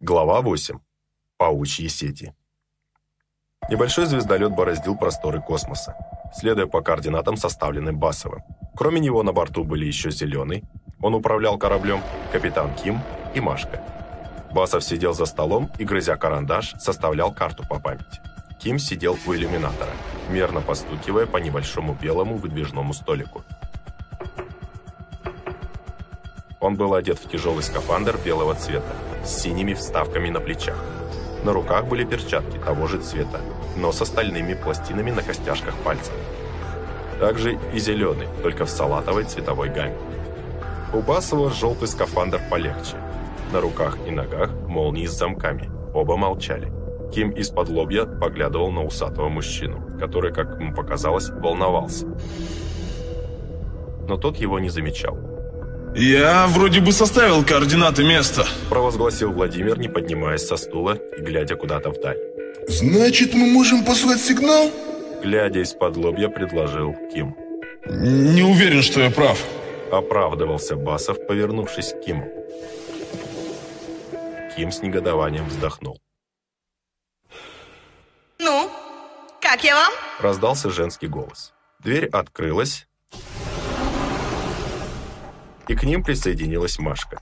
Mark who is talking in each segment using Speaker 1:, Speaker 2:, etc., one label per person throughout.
Speaker 1: Глава 8. Паучьи сети. Небольшой звездолет бороздил просторы космоса, следуя по координатам, составленным Басовым. Кроме него на борту были еще Зеленый, он управлял кораблем, капитан Ким и Машка. Басов сидел за столом и, грызя карандаш, составлял карту по памяти. Ким сидел у иллюминатора, мерно постукивая по небольшому белому выдвижному столику. Он был одет в тяжелый скафандр белого цвета, с синими вставками на плечах. На руках были перчатки того же цвета, но с остальными пластинами на костяшках пальцев. Также и зеленый, только в салатовой цветовой гамме. У Басова желтый скафандр полегче. На руках и ногах молнии с замками. Оба молчали. Ким из-под лобья поглядывал на усатого мужчину, который, как ему показалось, волновался. Но тот его не замечал.
Speaker 2: «Я вроде бы составил координаты места»,
Speaker 1: провозгласил Владимир, не поднимаясь со стула и глядя куда-то вдаль.
Speaker 3: «Значит, мы можем послать сигнал?»
Speaker 1: Глядя из-под лобья, предложил Ким.
Speaker 2: «Не уверен, что я прав».
Speaker 1: Оправдывался Басов, повернувшись к Киму. Ким с негодованием вздохнул.
Speaker 4: Ну, как я вам?
Speaker 1: Раздался женский голос. Дверь открылась, и к ним присоединилась Машка.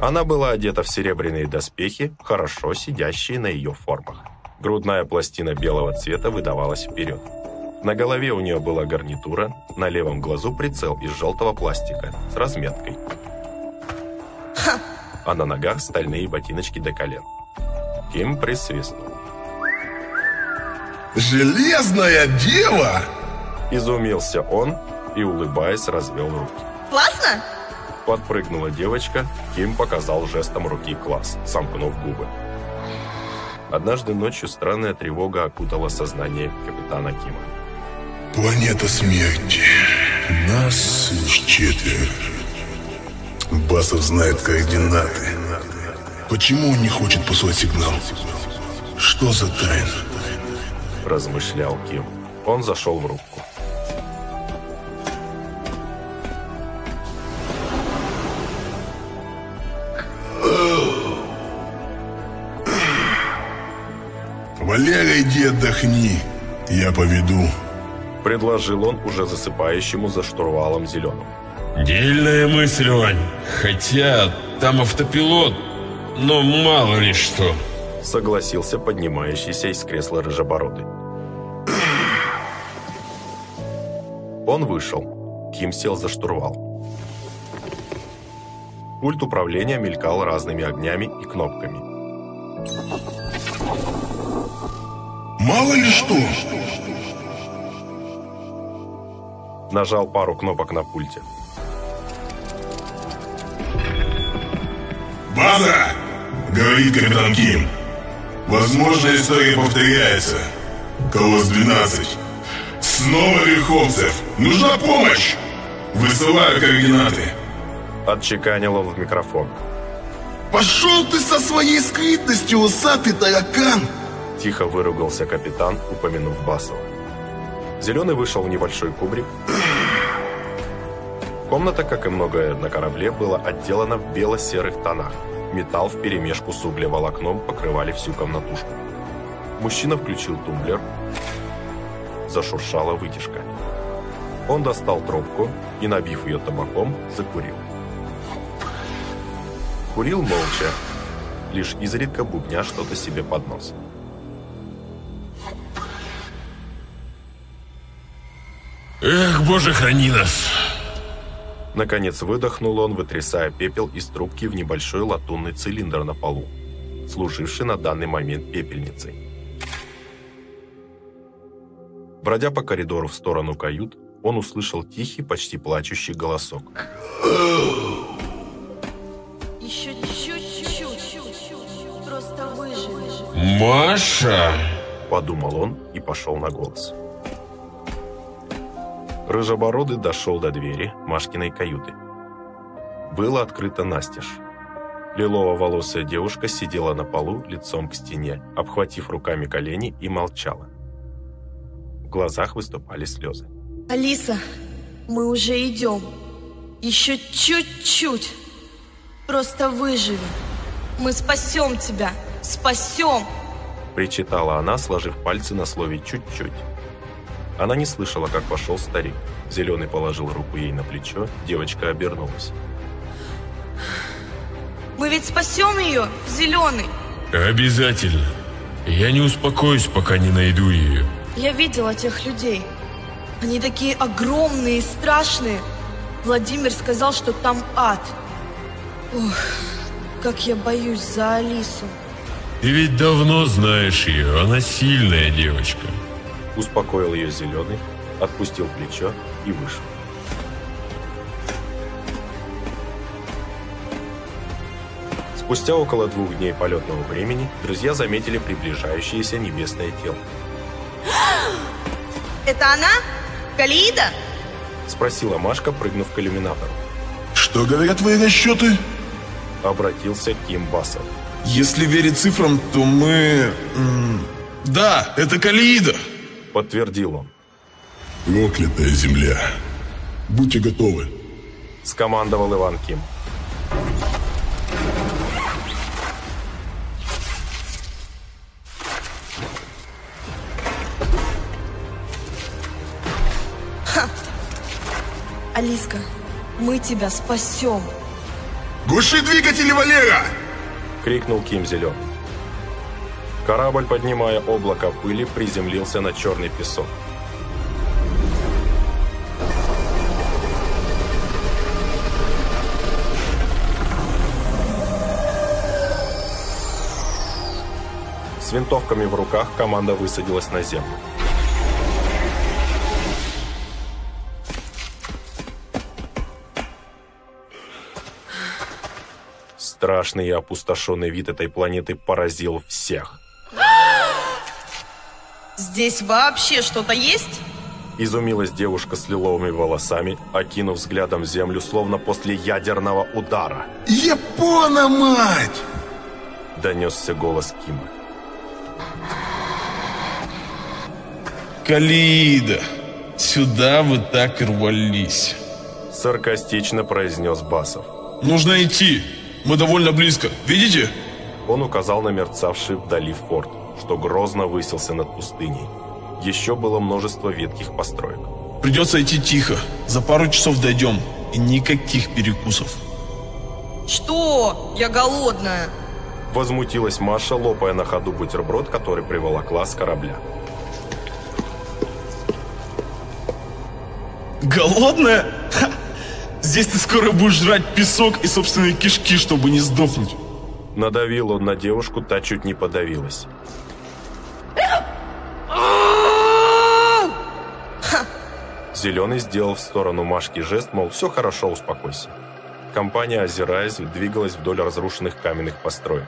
Speaker 1: Она была одета в серебряные доспехи, хорошо сидящие на ее формах. Грудная пластина белого цвета выдавалась вперед. На голове у нее была гарнитура, на левом глазу прицел из желтого пластика с разметкой. А на ногах стальные ботиночки до колен. Ким присвистнул.
Speaker 3: «Железная дева!»
Speaker 1: Изумился он и, улыбаясь, развел руки.
Speaker 4: Классно?
Speaker 1: Подпрыгнула девочка, Ким показал жестом руки класс, сомкнув губы. Однажды ночью странная тревога окутала сознание капитана Кима.
Speaker 3: Планета смерти. Нас лишь четверо. Басов знает координаты. Почему он не хочет послать сигнал? Что за тайна?
Speaker 1: Размышлял Ким. Он зашел в рубку.
Speaker 3: Валера, иди отдохни. Я поведу.
Speaker 1: Предложил он уже засыпающему за штурвалом зеленому.
Speaker 5: Дельная мысль, Вань. Хотя там автопилот, но мало ли что.
Speaker 1: Согласился поднимающийся из кресла рыжебородый. Он вышел. Ким сел за штурвал. Пульт управления мелькал разными огнями и кнопками.
Speaker 3: Мало ли что.
Speaker 1: Нажал пару кнопок на пульте.
Speaker 3: База! Говорит капитан Ким. Возможно, история повторяется. Колос-12. Снова Верховцев. Нужна помощь! Высылаю координаты.
Speaker 1: Отчеканил он в микрофон.
Speaker 3: Пошел ты со своей скрытностью, усатый таракан!
Speaker 1: Тихо выругался капитан, упомянув Басова. Зеленый вышел в небольшой кубрик. Комната, как и многое на корабле, была отделана в бело-серых тонах. Металл вперемешку с углеволокном покрывали всю комнатушку. Мужчина включил тумблер. Зашуршала вытяжка. Он достал трубку и, набив ее табаком, закурил. Курил молча, лишь изредка бубня что-то себе под нос.
Speaker 5: Эх, боже, храни нас.
Speaker 1: Наконец выдохнул он, вытрясая пепел из трубки в небольшой латунный цилиндр на полу, служивший на данный момент пепельницей. Бродя по коридору в сторону кают, он услышал тихий, почти плачущий голосок.
Speaker 4: Еще чуть-чуть. Просто выживешь.
Speaker 5: Маша!
Speaker 1: Подумал он и пошел на голос. Рыжебородый дошел до двери Машкиной каюты. Было открыто настежь. Лилово-волосая девушка сидела на полу лицом к стене, обхватив руками колени и молчала. В глазах выступали слезы.
Speaker 4: Алиса, мы уже идем. Еще чуть-чуть. Просто выживи. Мы спасем тебя. Спасем.
Speaker 1: Причитала она, сложив пальцы на слове «чуть-чуть». Она не слышала, как вошел старик. Зеленый положил руку ей на плечо, девочка обернулась.
Speaker 4: Мы ведь спасем ее, Зеленый.
Speaker 5: Обязательно. Я не успокоюсь, пока не найду ее.
Speaker 4: Я видела тех людей. Они такие огромные и страшные. Владимир сказал, что там ад. Ох, как я боюсь за Алису.
Speaker 5: Ты ведь давно знаешь ее, она сильная девочка.
Speaker 1: Успокоил ее зеленый, отпустил плечо и вышел. Спустя около двух дней полетного времени друзья заметили приближающееся небесное тело.
Speaker 4: Это она? Галида?
Speaker 1: Спросила Машка, прыгнув к иллюминатору.
Speaker 3: Что говорят твои расчеты?
Speaker 1: Обратился Ким Басов.
Speaker 2: Если верить цифрам, то мы... Да, это Калиида.
Speaker 1: Подтвердил он.
Speaker 3: Проклятая земля. Будьте готовы.
Speaker 1: Скомандовал Иван Ким.
Speaker 4: Алиска, мы тебя спасем.
Speaker 3: Глуши двигатели, Валера!
Speaker 1: Крикнул Ким Зеленый. Корабль, поднимая облако пыли, приземлился на черный песок. С винтовками в руках команда высадилась на землю. Страшный и опустошенный вид этой планеты поразил всех.
Speaker 4: Здесь вообще что-то есть?
Speaker 1: Изумилась девушка с лиловыми волосами, окинув взглядом землю, словно после ядерного удара.
Speaker 3: Япона, мать!
Speaker 1: Донесся голос Кима.
Speaker 2: Калиида, сюда вы так и рвались.
Speaker 1: Саркастично произнес Басов.
Speaker 2: Нужно идти. Мы довольно близко. Видите?
Speaker 1: Он указал на мерцавший вдали форт, что грозно высился над пустыней. Еще было множество ветких построек.
Speaker 2: Придется идти тихо. За пару часов дойдем. И никаких перекусов.
Speaker 4: Что? Я голодная.
Speaker 1: Возмутилась Маша, лопая на ходу бутерброд, который приволокла с корабля.
Speaker 2: Голодная? Ха! Здесь ты скоро будешь жрать песок и собственные кишки, чтобы не сдохнуть.
Speaker 1: Надавил он на девушку, та чуть не подавилась. Зеленый сделал в сторону Машки жест, мол, все хорошо, успокойся. Компания, озираясь, двигалась вдоль разрушенных каменных построек.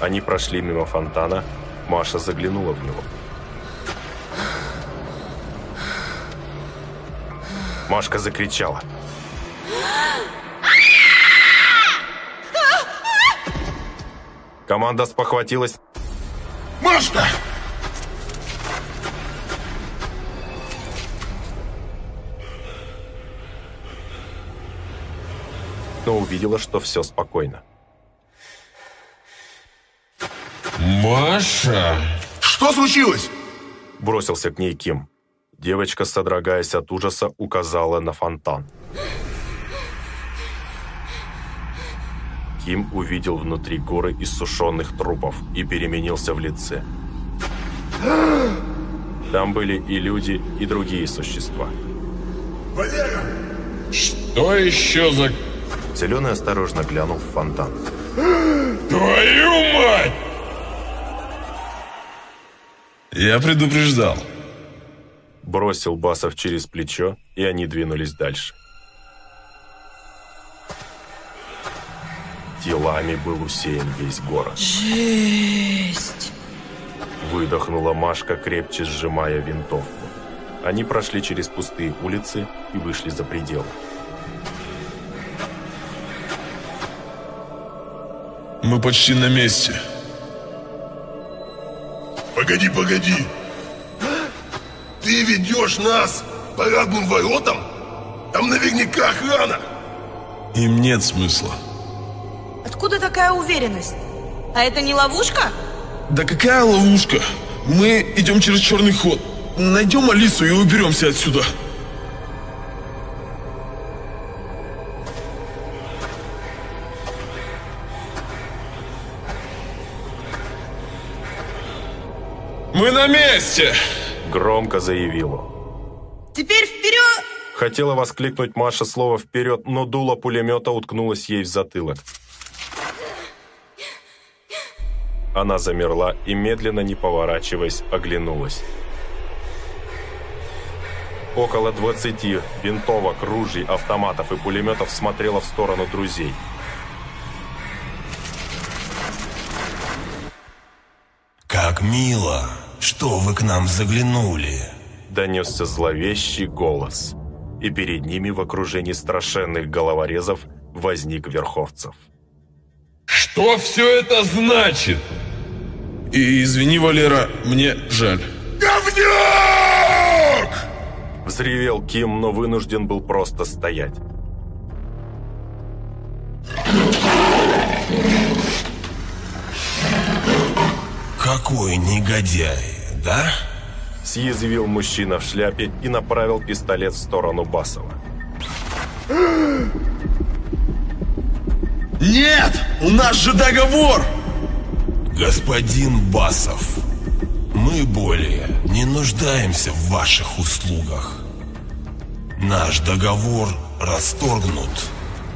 Speaker 1: Они прошли мимо фонтана, Маша заглянула в него. Машка закричала. Команда спохватилась.
Speaker 3: Машка!
Speaker 1: но увидела, что все спокойно.
Speaker 5: Маша!
Speaker 3: Что случилось?
Speaker 1: Бросился к ней Ким. Девочка, содрогаясь от ужаса, указала на фонтан. Ким увидел внутри горы иссушенных трупов и переменился в лице. Там были и люди, и другие существа.
Speaker 3: Валера!
Speaker 5: Что еще за...
Speaker 1: Зеленый осторожно глянул в фонтан.
Speaker 5: Твою мать!
Speaker 2: Я предупреждал.
Speaker 1: Бросил Басов через плечо, и они двинулись дальше. Телами был усеян весь город.
Speaker 4: Жесть.
Speaker 1: Выдохнула Машка, крепче сжимая винтовку. Они прошли через пустые улицы и вышли за пределы.
Speaker 2: Мы почти на месте.
Speaker 6: Погоди, погоди. Ты ведешь нас по парадным воротам? Там наверняка охрана.
Speaker 2: Им нет смысла.
Speaker 4: Откуда такая уверенность? А это не ловушка?
Speaker 2: Да какая ловушка? Мы идем через черный ход. Найдем Алису и уберемся отсюда. Мы на месте!
Speaker 1: Громко заявил он.
Speaker 4: Теперь вперед!
Speaker 1: Хотела воскликнуть Маша слово «вперед», но дуло пулемета уткнулось ей в затылок. Она замерла и, медленно не поворачиваясь, оглянулась. Около 20 винтовок, ружей, автоматов и пулеметов смотрела в сторону друзей.
Speaker 3: Как мило, что вы к нам заглянули.
Speaker 1: Донесся зловещий голос, и перед ними в окружении страшенных головорезов возник Верховцев.
Speaker 7: Что все это значит?
Speaker 2: И извини, Валера, мне жаль.
Speaker 6: Говнюк!
Speaker 1: Взревел Ким, но вынужден был просто стоять.
Speaker 3: Какой негодяй, да?
Speaker 1: Съязвил мужчина в шляпе и направил пистолет в сторону Басова.
Speaker 2: Нет! У нас же договор!
Speaker 3: Господин Басов, мы более не нуждаемся в ваших услугах. Наш договор расторгнут.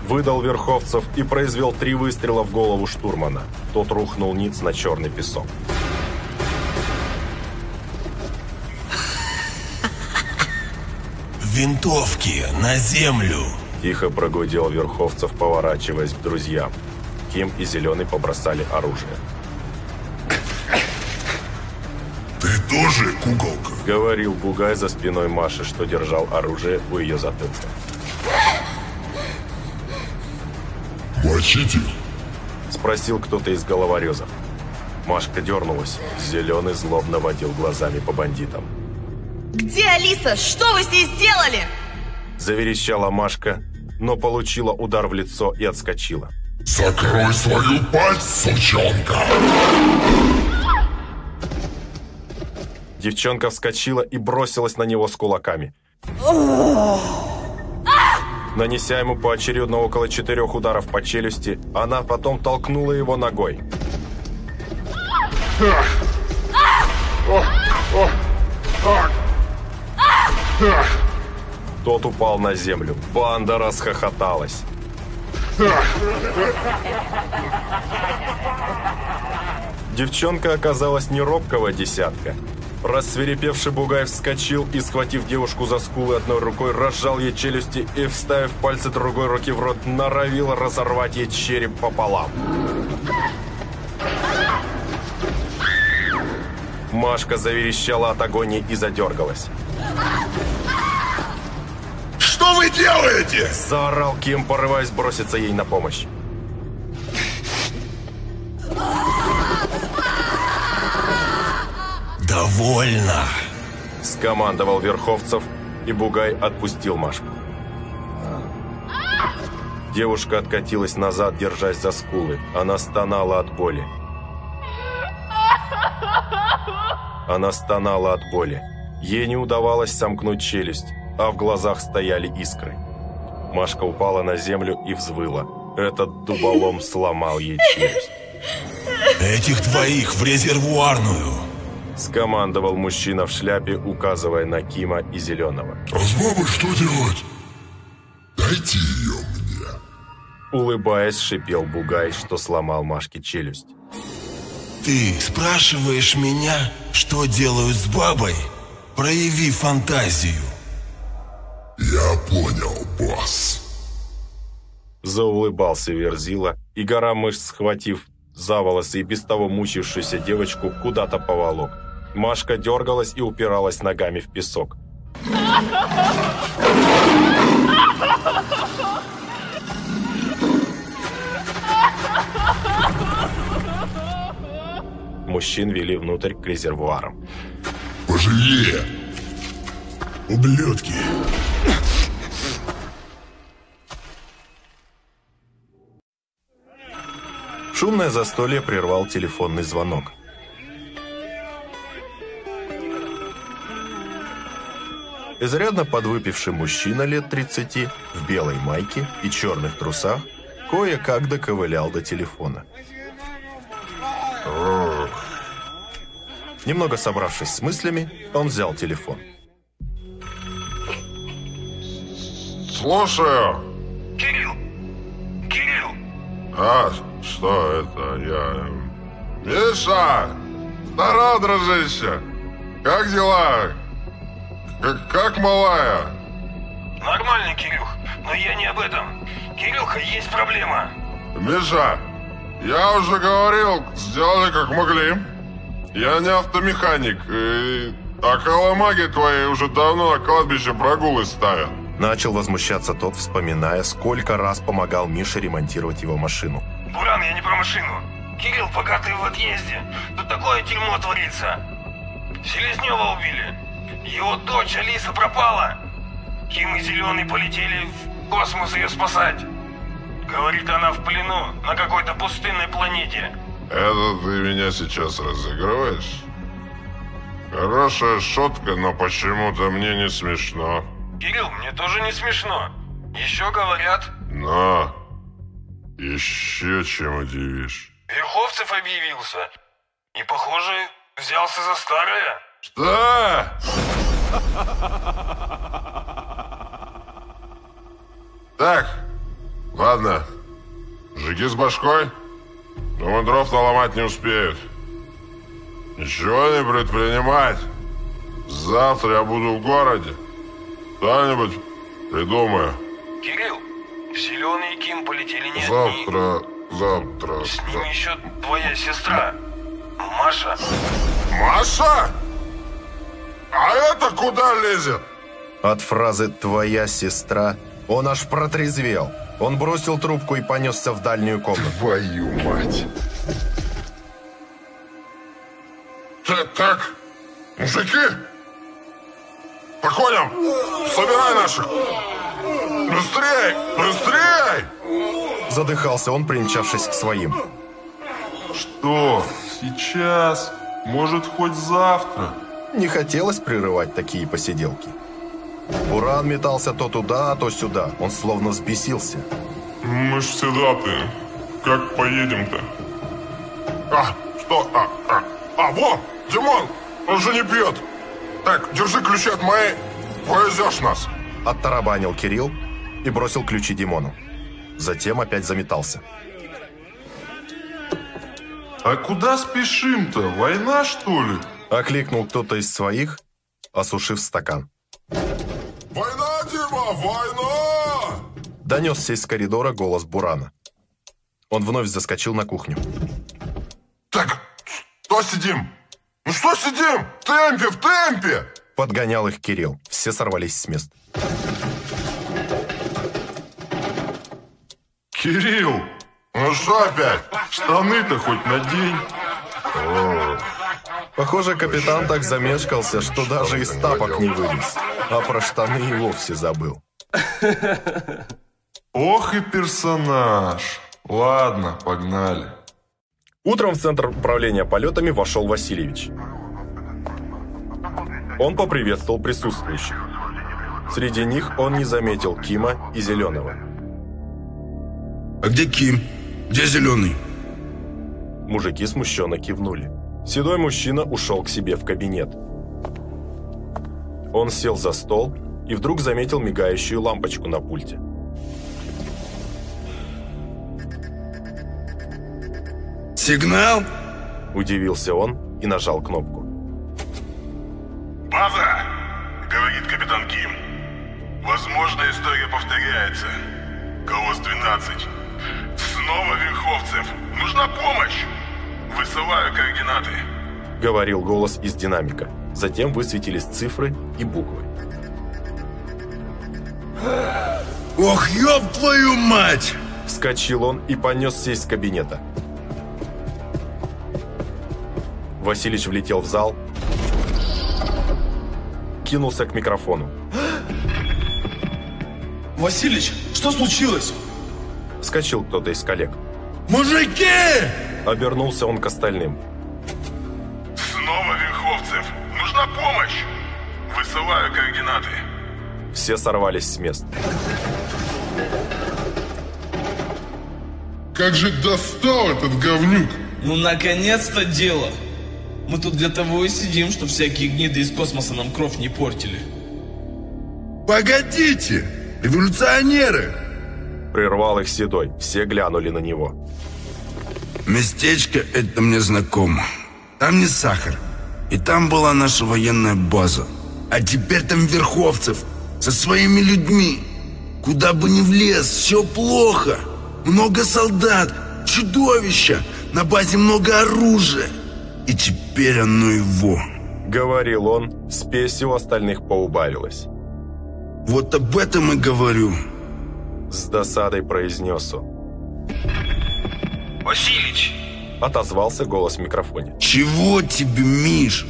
Speaker 1: Выдал Верховцев и произвел три выстрела в голову штурмана. Тот рухнул ниц на черный песок.
Speaker 3: Винтовки на землю!
Speaker 1: Тихо прогудел Верховцев, поворачиваясь к друзьям. Ким и Зеленый побросали оружие.
Speaker 6: Ты тоже куколка?
Speaker 1: Говорил Бугай за спиной Маши, что держал оружие у ее затылка.
Speaker 6: Мочите.
Speaker 1: Спросил кто-то из головорезов. Машка дернулась. Зеленый злобно водил глазами по бандитам.
Speaker 4: Где Алиса? Что вы с ней сделали?
Speaker 1: Заверещала Машка, но получила удар в лицо и отскочила.
Speaker 6: Закрой свою пасть, сучонка!
Speaker 1: Девчонка вскочила и бросилась на него с кулаками. Нанеся ему поочередно около четырех ударов по челюсти, она потом толкнула его ногой. Тот упал на землю. Банда расхохоталась. Девчонка оказалась не робкого десятка. Рассверепевший бугай вскочил и, схватив девушку за скулы одной рукой, разжал ей челюсти и, вставив пальцы другой руки в рот, норовил разорвать ей череп пополам. Машка заверещала от агонии и задергалась.
Speaker 6: Что вы делаете?
Speaker 1: Заорал Ким, порываясь броситься ей на помощь.
Speaker 3: Довольно.
Speaker 1: Скомандовал Верховцев, и Бугай отпустил Машку. Девушка откатилась назад, держась за скулы. Она стонала от боли. Она стонала от боли. Ей не удавалось сомкнуть челюсть, а в глазах стояли искры. Машка упала на землю и взвыла. Этот дуболом сломал ей челюсть.
Speaker 3: Этих двоих в резервуарную.
Speaker 1: Скомандовал мужчина в шляпе, указывая на Кима и Зеленого.
Speaker 6: А с бабой что делать? Дайте ее мне.
Speaker 1: Улыбаясь, шипел Бугай, что сломал Машке челюсть.
Speaker 3: Ты спрашиваешь меня, что делают с бабой? Прояви фантазию.
Speaker 6: Я понял, босс.
Speaker 1: Заулыбался Верзила, и гора мышц, схватив за волосы и без того мучившуюся девочку, куда-то поволок. Машка дергалась и упиралась ногами в песок. Мужчин вели внутрь к резервуарам.
Speaker 3: Поживее! Ублюдки!
Speaker 1: Шумное застолье прервал телефонный звонок. Изрядно подвыпивший мужчина лет 30 в белой майке и черных трусах кое-как доковылял до телефона. Немного собравшись с мыслями, он взял телефон.
Speaker 8: Слушаю.
Speaker 9: Кирилл! Кирилл!
Speaker 8: А, что это? Я... Миша! Здорово, дружище! Как дела? Как, как малая?
Speaker 9: Нормально, Кирюх, но я не об этом. Кирюха, есть проблема.
Speaker 8: Миша, я уже говорил, сделали как могли. Я не автомеханик, и... а коломаги твои уже давно на кладбище прогулы ставят.
Speaker 1: Начал возмущаться тот, вспоминая, сколько раз помогал Мише ремонтировать его машину.
Speaker 9: Буран, я не про машину. Кирилл, пока ты в отъезде, тут такое дерьмо творится. Селезнева убили. Его дочь Алиса пропала. Ким и Зеленый полетели в космос ее спасать. Говорит, она в плену на какой-то пустынной планете.
Speaker 8: Это ты меня сейчас разыгрываешь? Хорошая шутка, но почему-то мне не смешно.
Speaker 9: Кирилл, мне тоже не смешно. Еще говорят,
Speaker 8: Но еще чем удивишь.
Speaker 9: Верховцев объявился. И, похоже, взялся за старое.
Speaker 8: Что? Так, ладно. Жиги с башкой. Думаю, дров наломать не успеют. Ничего не предпринимать. Завтра я буду в городе. Что-нибудь придумаю.
Speaker 9: Кирилл, Зеленый и Ким полетели не одни.
Speaker 8: Завтра, завтра.
Speaker 9: С ними еще твоя сестра. Маша.
Speaker 8: Маша? А это куда лезет?
Speaker 1: От фразы «твоя сестра» он аж протрезвел. Он бросил трубку и понесся в дальнюю комнату.
Speaker 8: Твою мать. Так, так, мужики, походим, собирай наших. Быстрей, быстрей!
Speaker 1: Задыхался он, примчавшись к своим.
Speaker 2: Что? Сейчас? Может, хоть завтра?
Speaker 1: Не хотелось прерывать такие посиделки. Буран метался то туда, то сюда. Он словно взбесился.
Speaker 2: Мы ж всегда ты. Как поедем-то?
Speaker 8: А, что? А, а, а, вот, Димон, он же не пьет. Так, держи ключи от моей, повезешь нас.
Speaker 1: Оттарабанил Кирилл и бросил ключи Димону. Затем опять заметался.
Speaker 2: А куда спешим-то? Война, что ли?
Speaker 1: Окликнул кто-то из своих, осушив стакан.
Speaker 8: Война, Дима, война!
Speaker 1: Донесся из коридора голос Бурана. Он вновь заскочил на кухню.
Speaker 8: Так, что сидим? Ну что сидим? В темпе, в темпе!
Speaker 1: Подгонял их Кирилл. Все сорвались с мест.
Speaker 2: Кирилл,
Speaker 8: Ну что опять?
Speaker 2: штаны-то хоть надень.
Speaker 1: Похоже, капитан так замешкался, что даже из тапок не вылез. А про штаны и вовсе забыл.
Speaker 2: Ох и персонаж. Ладно, погнали.
Speaker 1: Утром в центр управления полетами вошел Васильевич. Он поприветствовал присутствующих. Среди них он не заметил Кима и Зеленого.
Speaker 3: А где Ким? Где Зеленый?
Speaker 1: Мужики смущенно кивнули. Седой мужчина ушел к себе в кабинет. Он сел за стол и вдруг заметил мигающую лампочку на пульте.
Speaker 3: Сигнал?
Speaker 1: Удивился он и нажал кнопку.
Speaker 3: База! Говорит капитан Ким. Возможно, история повторяется. КОС-12. Снова Верховцев. Нужна помощь. Высылаю координаты.
Speaker 1: Говорил голос из динамика. Затем высветились цифры и буквы.
Speaker 3: Ох, ёб твою мать!
Speaker 1: Вскочил он и понесся из кабинета. Василич влетел в зал, кинулся к микрофону.
Speaker 2: Василич, что случилось?
Speaker 1: Вскочил кто-то из коллег.
Speaker 3: Мужики!
Speaker 1: Обернулся он к остальным.
Speaker 8: Снова Верховцев. Нужна помощь. Высылаю координаты.
Speaker 1: Все сорвались с мест.
Speaker 8: Как же достал этот говнюк!
Speaker 2: Ну, наконец-то дело. Мы тут для того и сидим, что всякие гниды из космоса нам кровь не портили.
Speaker 3: Погодите! Революционеры!
Speaker 1: Прервал их Седой. Все глянули на него.
Speaker 10: Местечко это мне знакомо. Там не сахар. И там была наша военная база. А теперь там Верховцев со своими людьми. Куда бы ни влез, все плохо. Много солдат, чудовища, на базе много оружия. И теперь оно его.
Speaker 1: Говорил он, спесь у остальных поубавилась.
Speaker 10: Вот об этом и говорю.
Speaker 1: С досадой произнес он.
Speaker 9: Василич!
Speaker 1: Отозвался голос в микрофоне.
Speaker 10: Чего тебе, Миш?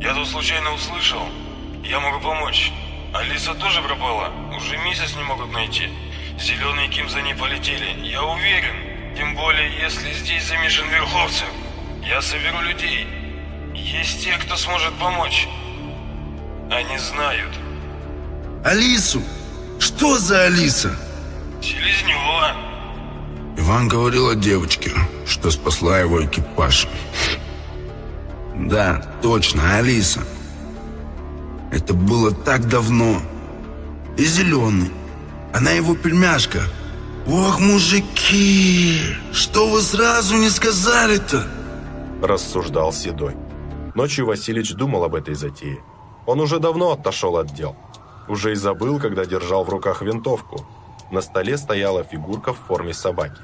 Speaker 9: Я тут случайно услышал. Я могу помочь. Алиса тоже пропала. Уже месяц не могут найти. Зеленые Ким за ней полетели. Я уверен. Тем более, если здесь замешан Верховцев. Я соберу людей. Есть те, кто сможет помочь. Они знают.
Speaker 10: Алису? Что за Алиса?
Speaker 9: Селезнева.
Speaker 10: Иван говорил о девочке, что спасла его экипаж. Да, точно, Алиса. Это было так давно. И зеленый. Она его пельмяшка. Ох, мужики, что вы сразу не сказали-то?
Speaker 1: Рассуждал Седой. Ночью Василич думал об этой затее. Он уже давно отошел от дел. Уже и забыл, когда держал в руках винтовку. На столе стояла фигурка в форме собаки.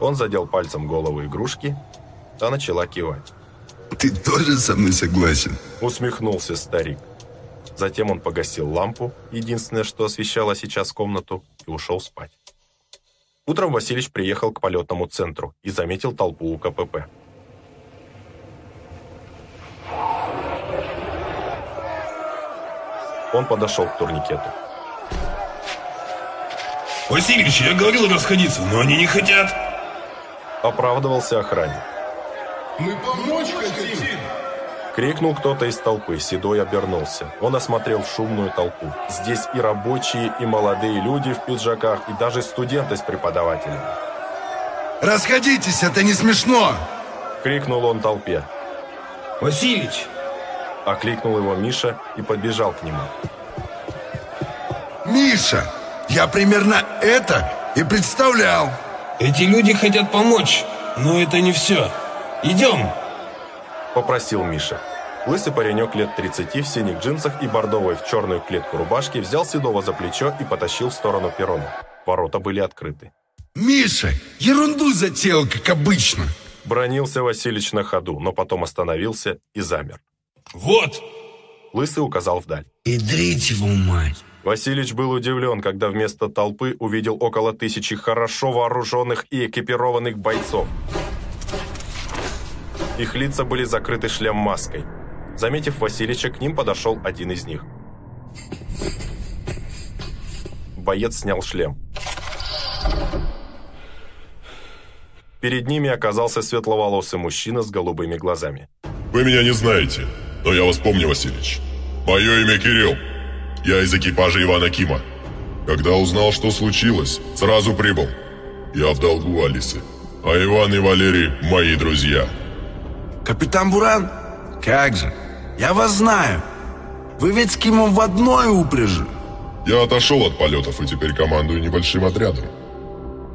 Speaker 1: Он задел пальцем голову игрушки, та начала кивать.
Speaker 3: Ты тоже со мной согласен?
Speaker 1: Усмехнулся старик. Затем он погасил лампу, единственное, что освещало сейчас комнату, и ушел спать. Утром Василич приехал к полетному центру и заметил толпу у КПП. Он подошел к турникету.
Speaker 2: Васильевич, я говорил расходиться, но они не хотят.
Speaker 1: Оправдывался охранник.
Speaker 3: Мы помочь хотим!
Speaker 1: Крикнул кто-то из толпы, Седой обернулся. Он осмотрел шумную толпу. Здесь и рабочие, и молодые люди в пиджаках, и даже студенты с преподавателем.
Speaker 3: Расходитесь, это не смешно!
Speaker 1: Крикнул он толпе.
Speaker 2: Васильевич,
Speaker 1: Окликнул его Миша и подбежал к нему.
Speaker 3: Миша, я примерно это и представлял.
Speaker 2: эти люди хотят помочь, но это не все. Идем.
Speaker 1: Попросил Миша. Лысый паренек лет 30 в синих джинсах и бордовой в черную клетку рубашки взял Седова за плечо и потащил в сторону перрона. Ворота были открыты.
Speaker 3: Миша, ерунду затеял, как обычно.
Speaker 1: Бронился Василич на ходу, но потом остановился и замер.
Speaker 2: Вот.
Speaker 1: Лысый указал вдаль.
Speaker 10: Идрить его мать.
Speaker 1: Василич был удивлен, когда вместо толпы увидел около тысячи хорошо вооруженных и экипированных бойцов. Их лица были закрыты шлем-маской. Заметив Василича, к ним подошел один из них. Боец снял шлем. Перед ними оказался светловолосый мужчина с голубыми глазами.
Speaker 8: Вы меня не знаете, но я вас помню, Васильевич. Мое имя Кирилл. Я из экипажа Ивана Кима. Когда узнал, что случилось, сразу прибыл. Я в долгу Алисы. А Иван и Валерий – мои друзья.
Speaker 10: Капитан Буран? Как же? Я вас знаю. Вы ведь с Кимом в одной упряжи.
Speaker 8: Я отошел от полетов и теперь командую небольшим отрядом.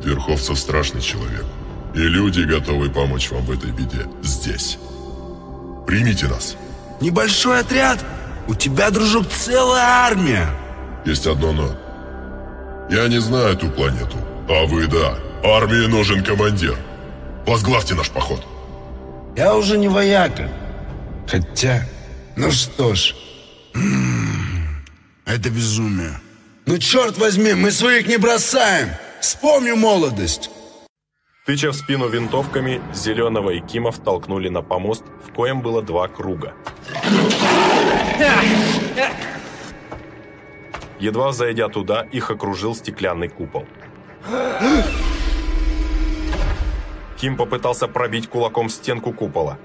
Speaker 8: Верховцев страшный человек. И люди готовы помочь вам в этой беде здесь. Примите нас.
Speaker 10: Небольшой отряд? У тебя, дружок, целая армия.
Speaker 8: Есть одно но. Я не знаю ту планету, а вы да. Армии нужен командир. Возглавьте наш поход.
Speaker 10: Я уже не вояка. Хотя, ну что ж. м, Это безумие. Ну черт возьми, мы своих не бросаем. Вспомни молодость.
Speaker 1: Тыча в спину винтовками, Зеленого и Кима втолкнули на помост, в коем было два круга. Едва зайдя туда, их окружил стеклянный купол. Ким попытался пробить кулаком стенку купола,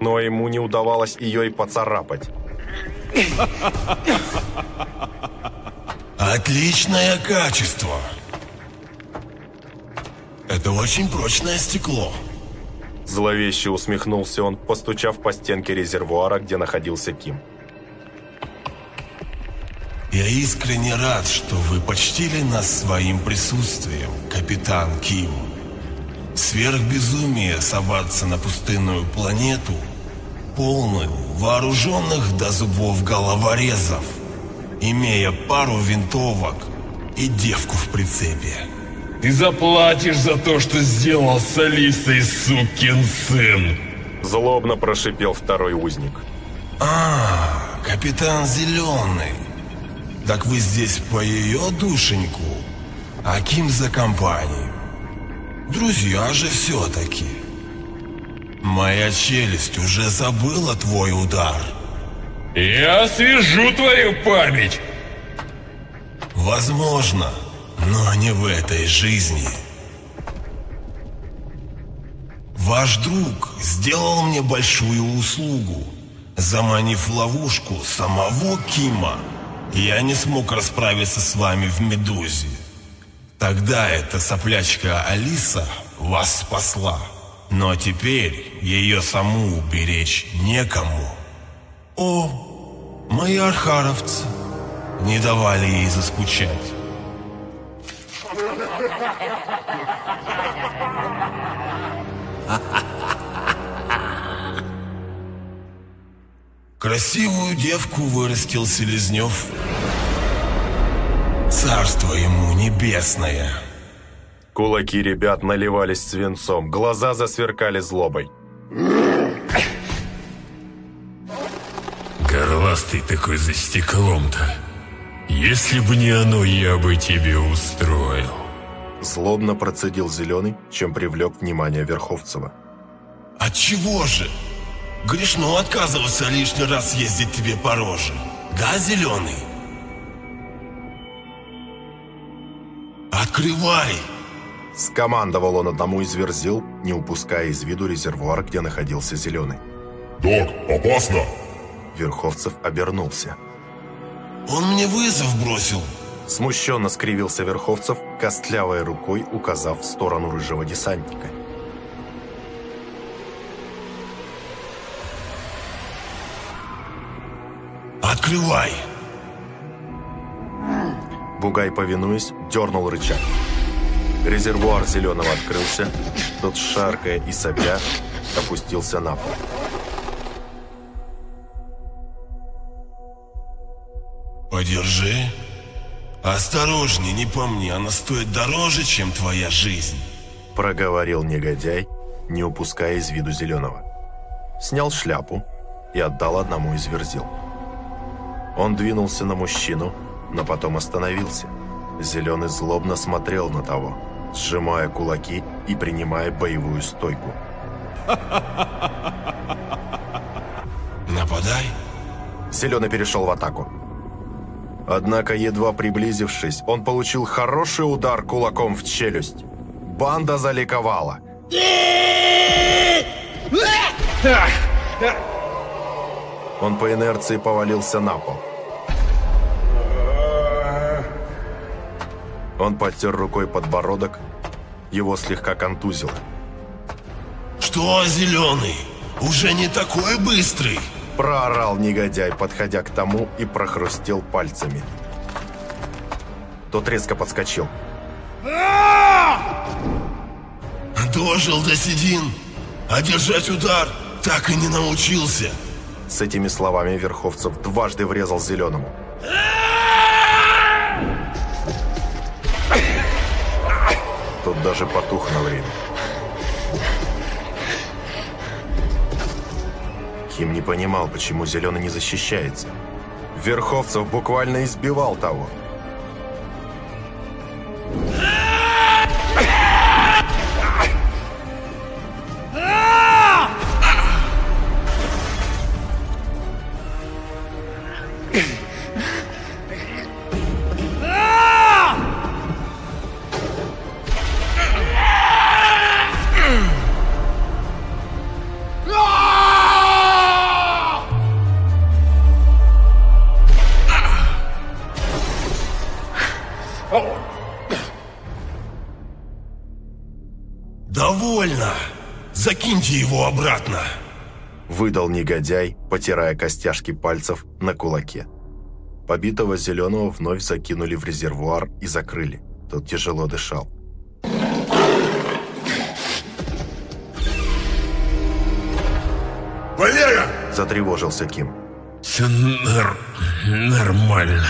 Speaker 1: но ему не удавалось ее и поцарапать.
Speaker 3: Отличное качество. Это очень прочное стекло.
Speaker 1: Зловеще усмехнулся он, постучав по стенке резервуара, где находился Ким.
Speaker 3: Я искренне рад, что вы почтили нас своим присутствием, капитан Ким. Сверхбезумие соваться на пустынную планету, полную вооруженных до зубов головорезов, имея пару винтовок и девку в прицепе.
Speaker 5: Ты заплатишь за то, что сделал с Алисой, сукин сын.
Speaker 1: Злобно прошипел второй узник.
Speaker 3: А, капитан Зеленый. Так вы здесь по ее душеньку, а Ким за компанию. Друзья же все-таки. Моя челюсть уже забыла твой удар.
Speaker 5: Я освежу твою память.
Speaker 3: Возможно, но не в этой жизни. Ваш друг сделал мне большую услугу, заманив ловушку самого Кима. Я не смог расправиться с вами в Медузе. Тогда эта соплячка Алиса вас спасла. Но теперь ее саму уберечь некому. О, мои архаровцы не давали ей заскучать. Красивую девку вырастил Селезнев. Царство ему небесное.
Speaker 1: Кулаки ребят наливались свинцом, глаза засверкали злобой.
Speaker 5: Горластый такой за стеклом-то. Если бы не оно, я бы тебе устроил.
Speaker 1: Злобно процедил Зеленый, чем привлек внимание Верховцева.
Speaker 3: От чего же? Грешно отказываться лишний раз ездить тебе по роже. Да, Зеленый? Открывай!
Speaker 1: Скомандовал он одному из верзил, не упуская из виду резервуар, где находился Зеленый.
Speaker 8: Док, опасно!
Speaker 1: Верховцев обернулся.
Speaker 3: Он мне вызов бросил.
Speaker 1: Смущенно скривился Верховцев, костлявой рукой указав в сторону рыжего десантника.
Speaker 3: Открывай!
Speaker 1: Бугай, повинуясь, дернул рычаг. Резервуар зеленого открылся, тот, шаркая и сопя, опустился на пол.
Speaker 3: Подержи. Осторожней, не помни, она стоит дороже, чем твоя жизнь.
Speaker 1: Проговорил негодяй, не упуская из виду зеленого. Снял шляпу и отдал одному из верзил. Он двинулся на мужчину, но потом остановился. Зеленый злобно смотрел на того, сжимая кулаки и принимая боевую стойку.
Speaker 3: Нападай.
Speaker 1: Зеленый перешел в атаку. Однако, едва приблизившись, он получил хороший удар кулаком в челюсть. Банда заликовала. Он по инерции повалился на пол. Он подтер рукой подбородок, его слегка контузило.
Speaker 3: Что, зеленый? Уже не такой быстрый?
Speaker 1: Проорал негодяй, подходя к тому и прохрустел пальцами. Тот резко подскочил.
Speaker 3: Дожил до седин, а держать удар так и не научился.
Speaker 1: С этими словами Верховцев дважды врезал зеленому. Тот даже потух на время. Ким не понимал, почему Зеленый не защищается. Верховцев буквально избивал того. Выдал негодяй, потирая костяшки пальцев на кулаке. Побитого зеленого вновь закинули в резервуар и закрыли. Тот тяжело дышал.
Speaker 10: Валера!
Speaker 1: Затревожился Ким.
Speaker 5: Все нар... нормально.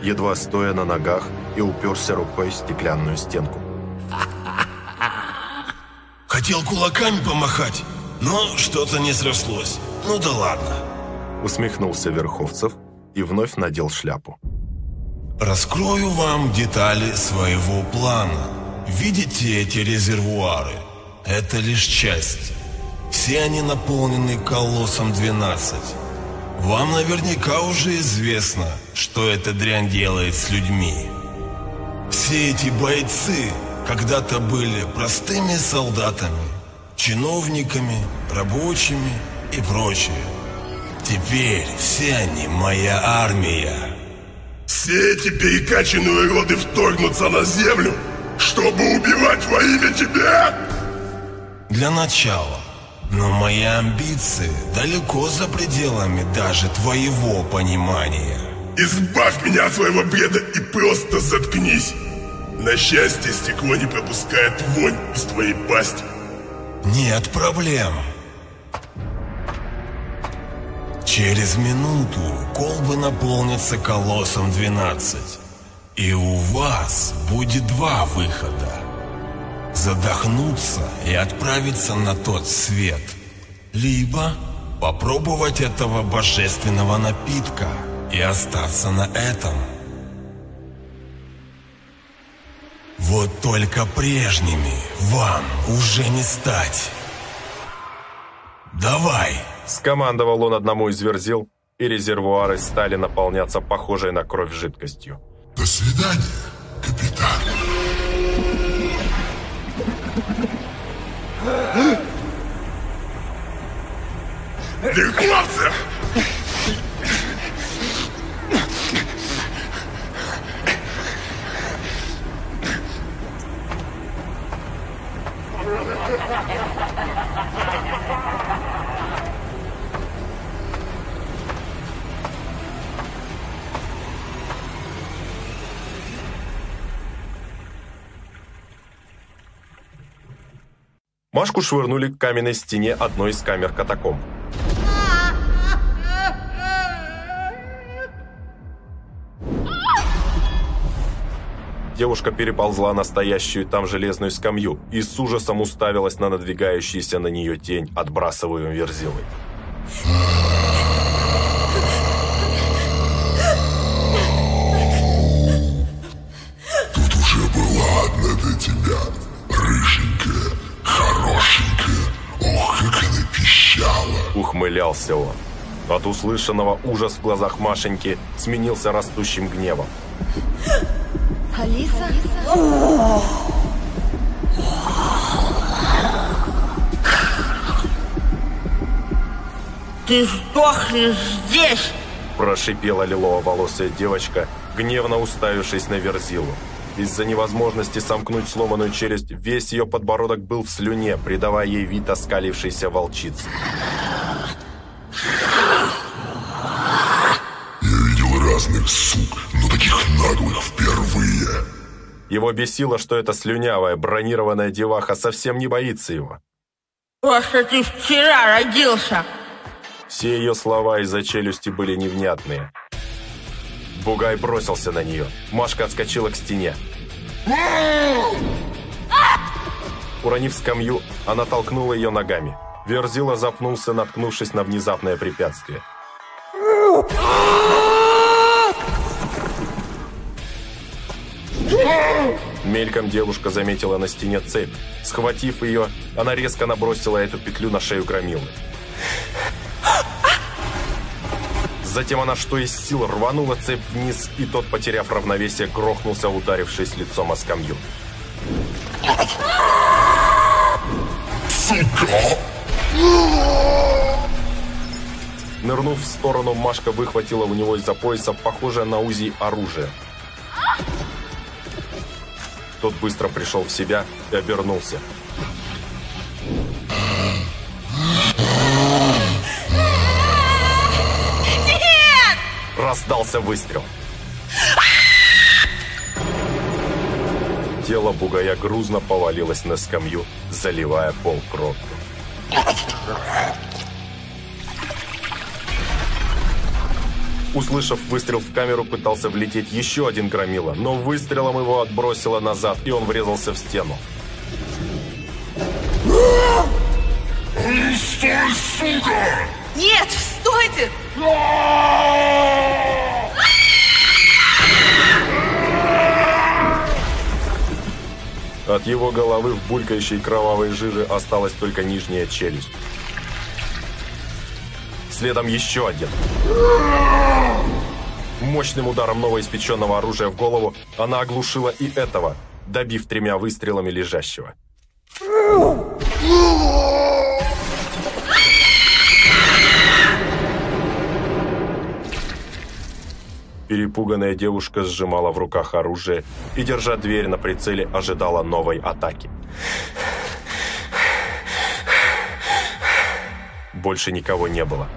Speaker 1: Едва стоя на ногах и уперся рукой в стеклянную стенку.
Speaker 3: Хотел кулаками помахать, но что-то не срослось. Ну да ладно.
Speaker 1: Усмехнулся Верховцев и вновь надел шляпу.
Speaker 3: Раскрою вам детали своего плана. Видите эти резервуары? Это лишь часть. Все они наполнены колоссом 12. Вам наверняка уже известно, что эта дрянь делает с людьми. Все эти бойцы когда-то были простыми солдатами, чиновниками, рабочими и прочее. Теперь все они моя армия.
Speaker 8: Все эти перекачанные уроды вторгнутся на землю, чтобы убивать во имя тебя?
Speaker 3: Для начала. Но мои амбиции далеко за пределами даже твоего понимания.
Speaker 8: Избавь меня от своего бреда и просто заткнись. На счастье, стекло не пропускает вонь из твоей пасти.
Speaker 3: Нет проблем. Через минуту колбы наполнятся колоссом 12. И у вас будет два выхода. Задохнуться и отправиться на тот свет. Либо попробовать этого божественного напитка и остаться на этом. Вот только прежними вам уже не стать. Давай!
Speaker 1: Скомандовал он одному из верзил, и резервуары стали наполняться похожей на кровь жидкостью.
Speaker 8: До свидания, капитан. Верховцев!
Speaker 1: Машку швырнули к каменной стене одной из камер катакомб. Девушка переползла на стоящую там железную скамью и с ужасом уставилась на надвигающуюся на нее тень, отбрасываемую верзилой. Ухмылялся он. От услышанного ужас в глазах Машеньки сменился растущим гневом.
Speaker 4: Алиса?
Speaker 11: Ты сдохнешь здесь!
Speaker 1: Прошипела лилово-волосая девочка, гневно уставившись на Верзилу. Из-за невозможности сомкнуть сломанную челюсть, весь ее подбородок был в слюне, придавая ей вид оскалившейся волчицы.
Speaker 8: Сук, но таких наглых впервые.
Speaker 1: Его бесило, что эта слюнявая, бронированная деваха совсем не боится его.
Speaker 11: Просто ты вчера родился!
Speaker 1: Все ее слова из-за челюсти были невнятные. Бугай бросился на нее. Машка отскочила к стене. Уронив скамью, она толкнула ее ногами. Верзила запнулся, наткнувшись на внезапное препятствие. Мельком девушка заметила на стене цепь. Схватив ее, она резко набросила эту петлю на шею громилы. Затем она что из сил рванула цепь вниз, и тот, потеряв равновесие, грохнулся, ударившись лицом о скамью.
Speaker 8: Сука!
Speaker 1: Нырнув в сторону, Машка выхватила у него из-за пояса похожее на УЗИ оружие. Тот быстро пришел в себя и обернулся. Нет! Раздался выстрел. Тело бугая грузно повалилось на скамью, заливая пол кровью. Услышав выстрел в камеру, пытался влететь еще один громила, но выстрелом его отбросило назад, и он врезался в стену.
Speaker 8: Стой, сука!
Speaker 4: Нет, стойте!
Speaker 1: От его головы в булькающей кровавой жиже осталась только нижняя челюсть. Следом еще один. Мощным ударом новоиспеченного оружия в голову она оглушила и этого, добив тремя выстрелами лежащего. Перепуганная девушка сжимала в руках оружие и, держа дверь на прицеле, ожидала новой атаки. Больше никого не было.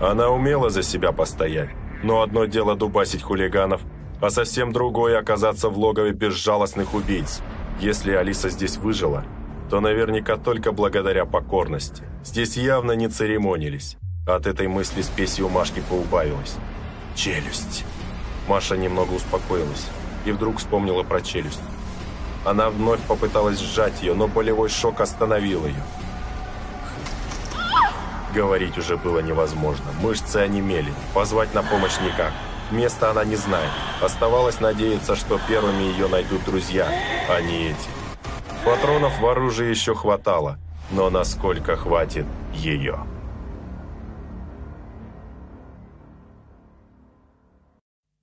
Speaker 1: Она умела за себя постоять, но одно дело дубасить хулиганов, а совсем другое оказаться в логове безжалостных убийц. Если Алиса здесь выжила, то наверняка только благодаря покорности. Здесь явно не церемонились. От этой мысли спеси у Машки поубавилась. Челюсть. Маша немного успокоилась и вдруг вспомнила про челюсть. Она вновь попыталась сжать ее, но болевой шок остановил ее. Говорить уже было невозможно. Мышцы онемели. Позвать на помощь никак. Места она не знает. Оставалось надеяться, что первыми ее найдут друзья, а не эти. Патронов в оружии еще хватало, но насколько хватит ее?